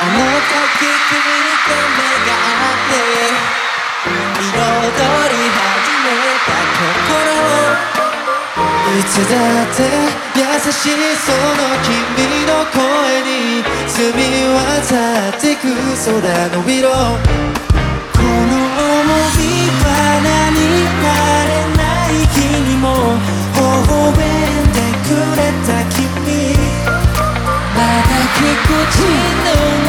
あの時君にと目があって彩り始めた心いつだって優しいその君の声に澄み渡ってく空の色この想いは何なれない日にも微笑んでくれた君まだぎこちの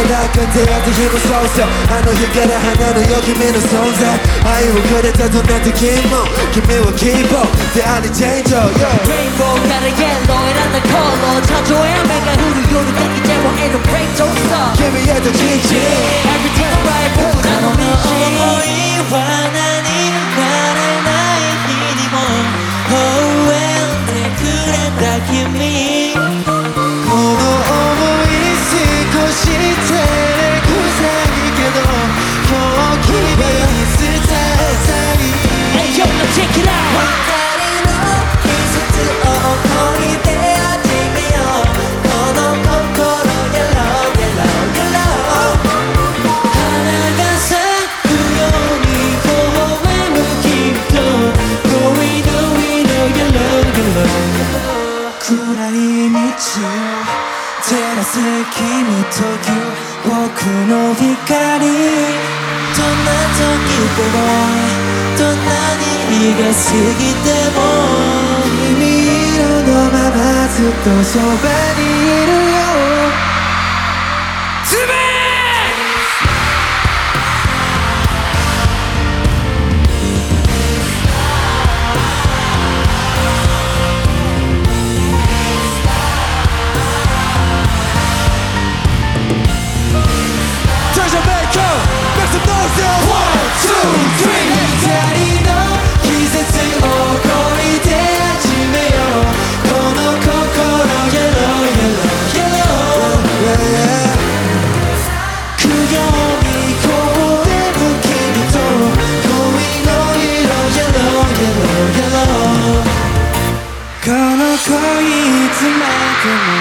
What? いつからか出会った日もそうさあの日から離れよ君の存在愛をくれたどんな時も君は希望でありチェンジ yo レインボーからイエロー選んだコローたとえ雨い道を照らす君という僕の光どんな時でもどんなに日が過ぎても君色のままずっとそばにいる Looking